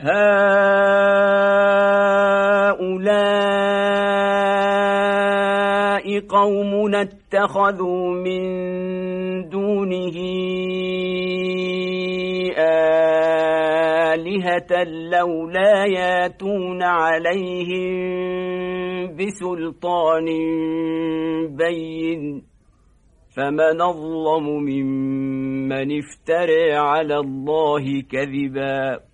هؤلاء قومنا اتخذوا من دونه آلهة لولا ياتون عليهم بسلطان بين. فمن الظلم ممن افترى على الله كذباً.